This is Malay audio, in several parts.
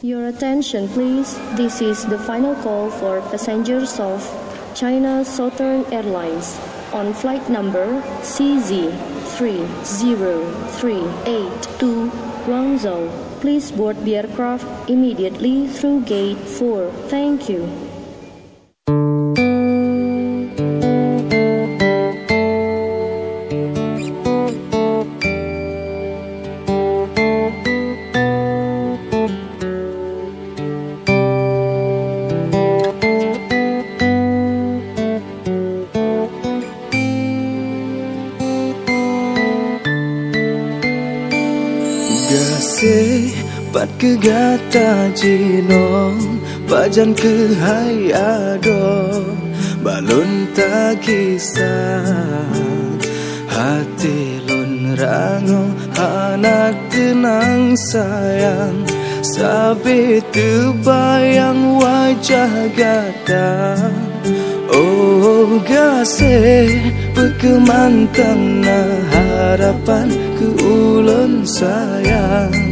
Your attention, please. This is the final call for passengers of China Southern Airlines on flight number CZ30382 Guangzhou. Please board the aircraft immediately through gate 4. Thank you. Pat ke gata jinong Bajan ke hai ado Balon tak kisah. Hati lon rango Anak tenang sayang. Sabi terbayang wajah gata. Oh gase Pekemantang harapan ke ulun sayang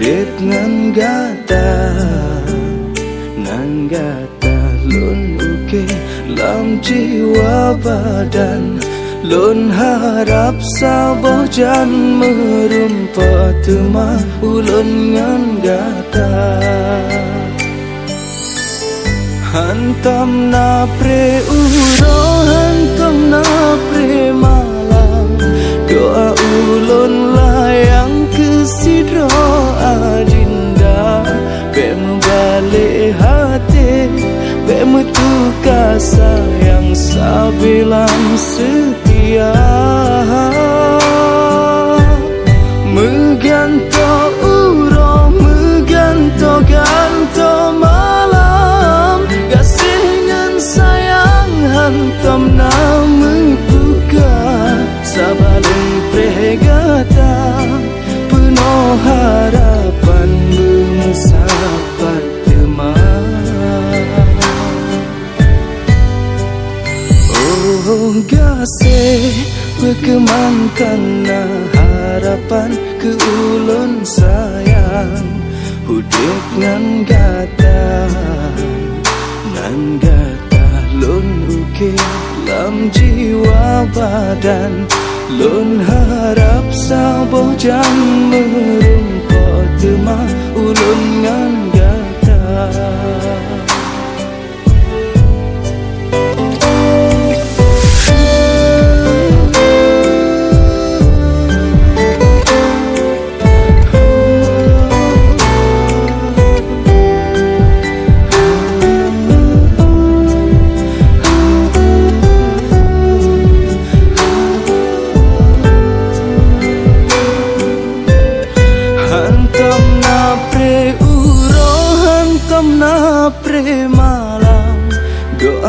Hudit ngan gata Ngan gata lun uke Lam jiwa badan Lun harap saboh jan merumpat tema ulun ngan gata Hantam na pre uro Hantam na membalik hati. Be metuka sayang Sabilan setia. Meganto uro Meganto ganto malam. Gasih sayang Hantam nama Oh gasih Berkemankan harapan Ke ulun sayang Hudip ngan gata Nan gata lun uke Lam jiwa badan Lun harap saboh jam Merumpot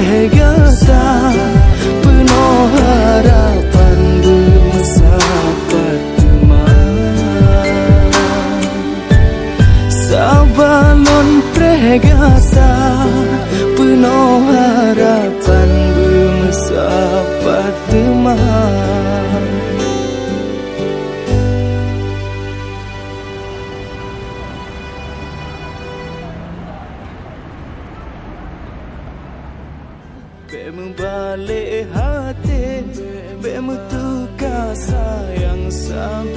रहेगा साथ penuh harapan bermasa pertama Sabalon pregasa penuh harapan bermasa pertama Be membalik hati Be metuka sayang setia